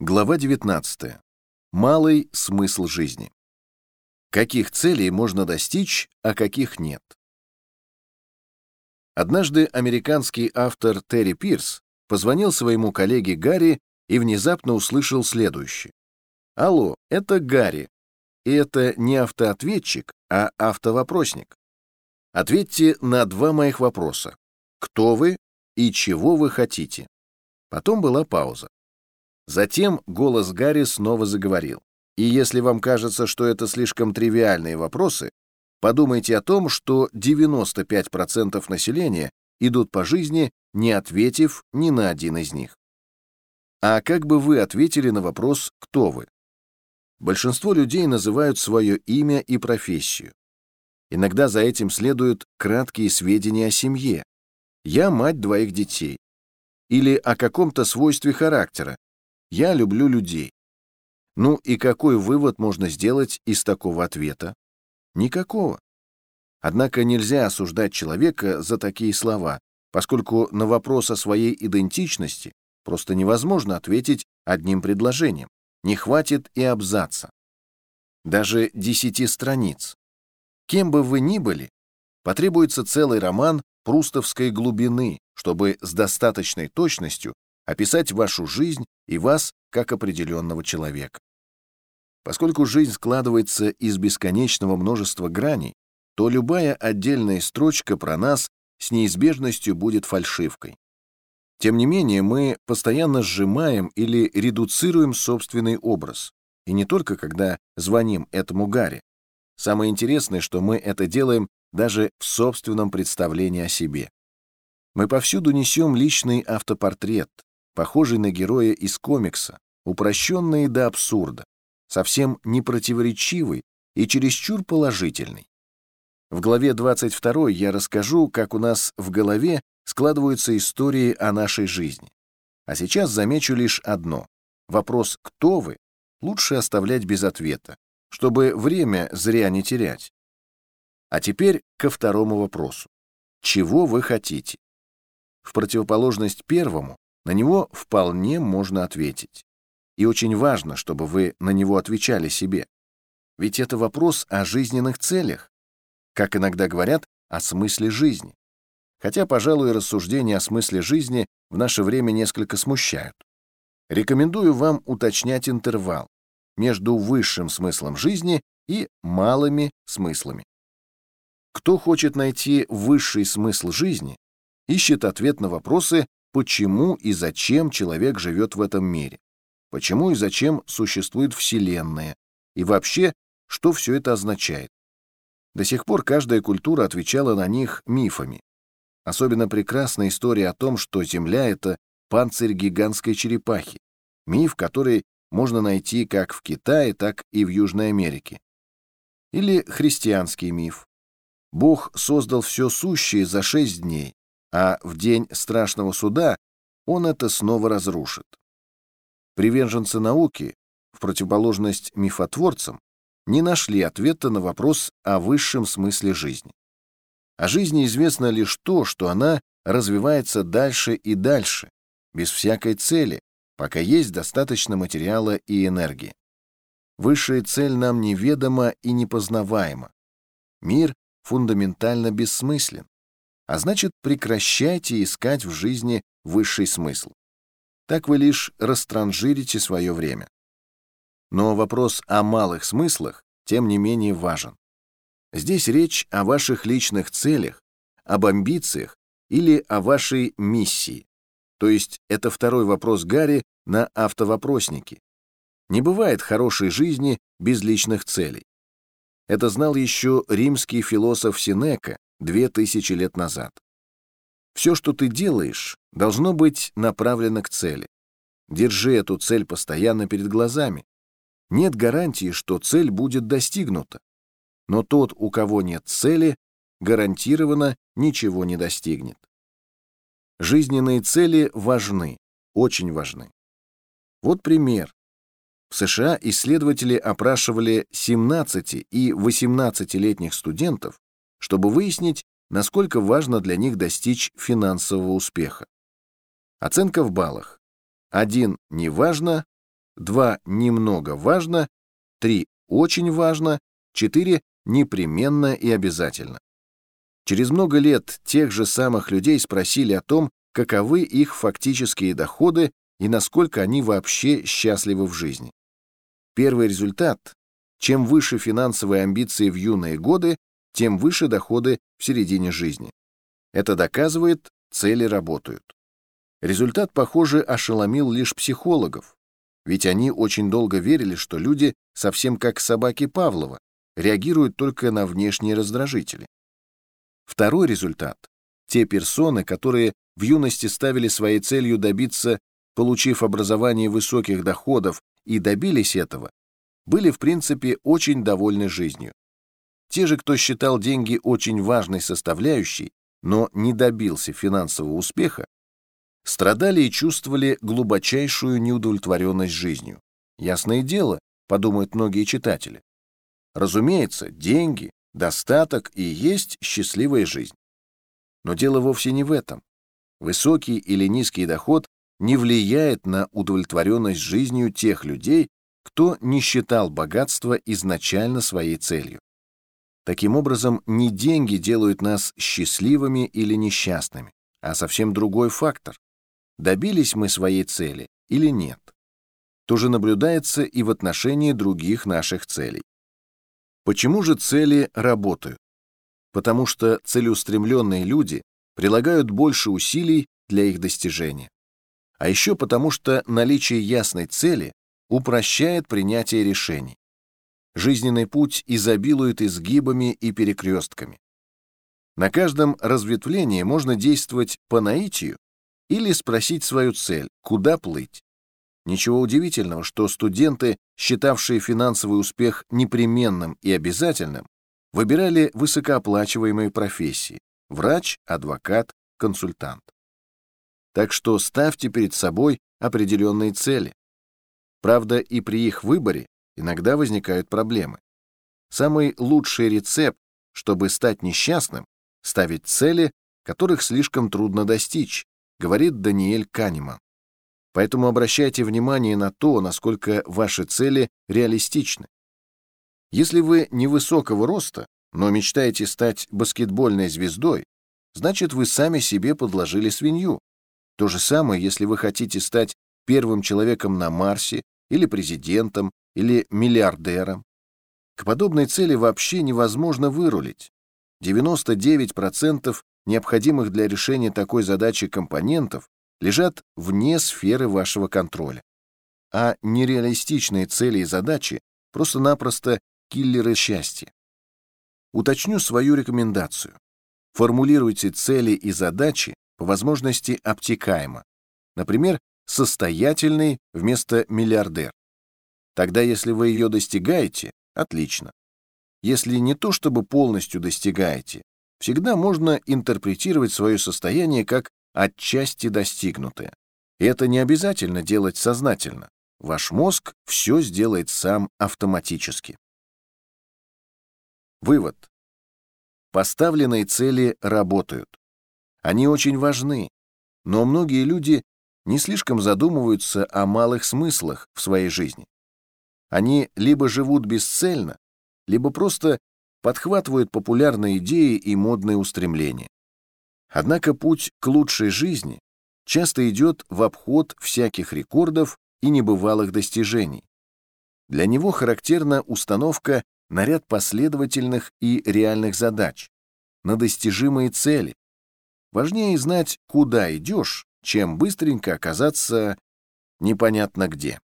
Глава 19. Малый смысл жизни. Каких целей можно достичь, а каких нет? Однажды американский автор Терри Пирс позвонил своему коллеге Гарри и внезапно услышал следующее. «Алло, это Гарри. И это не автоответчик, а автовопросник. Ответьте на два моих вопроса. Кто вы и чего вы хотите?» Потом была пауза. Затем голос Гарри снова заговорил. И если вам кажется, что это слишком тривиальные вопросы, подумайте о том, что 95% населения идут по жизни, не ответив ни на один из них. А как бы вы ответили на вопрос «Кто вы?». Большинство людей называют свое имя и профессию. Иногда за этим следуют краткие сведения о семье. «Я мать двоих детей». Или о каком-то свойстве характера, я люблю людей. Ну и какой вывод можно сделать из такого ответа? Никакого. Однако нельзя осуждать человека за такие слова, поскольку на вопрос о своей идентичности просто невозможно ответить одним предложением. Не хватит и абзаца. Даже десяти страниц. Кем бы вы ни были, потребуется целый роман прустовской глубины, чтобы с достаточной точностью описать вашу жизнь и вас как определенного человека. Поскольку жизнь складывается из бесконечного множества граней, то любая отдельная строчка про нас с неизбежностью будет фальшивкой. Тем не менее, мы постоянно сжимаем или редуцируем собственный образ, и не только когда звоним этому Гарри. Самое интересное, что мы это делаем даже в собственном представлении о себе. Мы повсюду несем личный автопортрет, похожий на героя из комикса, упрощенный до абсурда, совсем непротиворечивый и чересчур положительный. В главе 22 я расскажу, как у нас в голове складываются истории о нашей жизни. А сейчас замечу лишь одно. Вопрос «Кто вы?» лучше оставлять без ответа, чтобы время зря не терять. А теперь ко второму вопросу. Чего вы хотите? В противоположность первому, на него вполне можно ответить. И очень важно, чтобы вы на него отвечали себе. Ведь это вопрос о жизненных целях. Как иногда говорят, о смысле жизни. Хотя, пожалуй, рассуждения о смысле жизни в наше время несколько смущают. Рекомендую вам уточнять интервал между высшим смыслом жизни и малыми смыслами. Кто хочет найти высший смысл жизни, ищет ответ на вопросы почему и зачем человек живет в этом мире, почему и зачем существует Вселенная, и вообще, что все это означает. До сих пор каждая культура отвечала на них мифами. Особенно прекрасна история о том, что Земля — это панцирь гигантской черепахи, миф, который можно найти как в Китае, так и в Южной Америке. Или христианский миф. Бог создал все сущее за шесть дней, а в день страшного суда он это снова разрушит. Приверженцы науки, в противоположность мифотворцам, не нашли ответа на вопрос о высшем смысле жизни. О жизни известно лишь то, что она развивается дальше и дальше, без всякой цели, пока есть достаточно материала и энергии. Высшая цель нам неведома и непознаваема. Мир фундаментально бессмыслен а значит, прекращайте искать в жизни высший смысл. Так вы лишь растранжирите свое время. Но вопрос о малых смыслах, тем не менее, важен. Здесь речь о ваших личных целях, об амбициях или о вашей миссии. То есть это второй вопрос Гарри на автовопроснике. Не бывает хорошей жизни без личных целей. Это знал еще римский философ Синека, две тысячи лет назад. Все, что ты делаешь, должно быть направлено к цели. Держи эту цель постоянно перед глазами. Нет гарантии, что цель будет достигнута. Но тот, у кого нет цели, гарантированно ничего не достигнет. Жизненные цели важны, очень важны. Вот пример. В США исследователи опрашивали 17 и 18-летних студентов чтобы выяснить, насколько важно для них достичь финансового успеха. Оценка в баллах. 1 – неважно, 2 немного важно, 3 очень важно, 4 непременно и обязательно. Через много лет тех же самых людей спросили о том, каковы их фактические доходы и насколько они вообще счастливы в жизни. Первый результат – чем выше финансовые амбиции в юные годы, тем выше доходы в середине жизни. Это доказывает, цели работают. Результат, похоже, ошеломил лишь психологов, ведь они очень долго верили, что люди, совсем как собаки Павлова, реагируют только на внешние раздражители. Второй результат – те персоны, которые в юности ставили своей целью добиться, получив образование высоких доходов и добились этого, были в принципе очень довольны жизнью. Те же, кто считал деньги очень важной составляющей, но не добился финансового успеха, страдали и чувствовали глубочайшую неудовлетворенность жизнью. Ясное дело, подумают многие читатели. Разумеется, деньги, достаток и есть счастливая жизнь. Но дело вовсе не в этом. Высокий или низкий доход не влияет на удовлетворенность жизнью тех людей, кто не считал богатство изначально своей целью. Таким образом, не деньги делают нас счастливыми или несчастными, а совсем другой фактор. Добились мы своей цели или нет. То же наблюдается и в отношении других наших целей. Почему же цели работают? Потому что целеустремленные люди прилагают больше усилий для их достижения. А еще потому что наличие ясной цели упрощает принятие решений. Жизненный путь изобилует изгибами и перекрестками. На каждом разветвлении можно действовать по наитию или спросить свою цель, куда плыть. Ничего удивительного, что студенты, считавшие финансовый успех непременным и обязательным, выбирали высокооплачиваемые профессии – врач, адвокат, консультант. Так что ставьте перед собой определенные цели. Правда, и при их выборе иногда возникают проблемы. Самый лучший рецепт, чтобы стать несчастным, ставить цели, которых слишком трудно достичь, говорит Даниэль Канеман. Поэтому обращайте внимание на то, насколько ваши цели реалистичны. Если вы невысокого роста, но мечтаете стать баскетбольной звездой, значит вы сами себе подложили свинью. То же самое, если вы хотите стать первым человеком на Марсе или президентом или миллиардером. К подобной цели вообще невозможно вырулить. 99% необходимых для решения такой задачи компонентов лежат вне сферы вашего контроля. А нереалистичные цели и задачи просто-напросто киллеры счастья. Уточню свою рекомендацию. Формулируйте цели и задачи по возможности обтекаемо. Например, состоятельный вместо миллиардер. Тогда, если вы ее достигаете, отлично. Если не то чтобы полностью достигаете, всегда можно интерпретировать свое состояние как отчасти достигнутое. И это не обязательно делать сознательно. Ваш мозг все сделает сам автоматически. Вывод. Поставленные цели работают. Они очень важны, но многие люди не слишком задумываются о малых смыслах в своей жизни. Они либо живут бесцельно, либо просто подхватывают популярные идеи и модные устремления. Однако путь к лучшей жизни часто идет в обход всяких рекордов и небывалых достижений. Для него характерна установка на ряд последовательных и реальных задач, на достижимые цели. Важнее знать, куда идешь, чем быстренько оказаться непонятно где.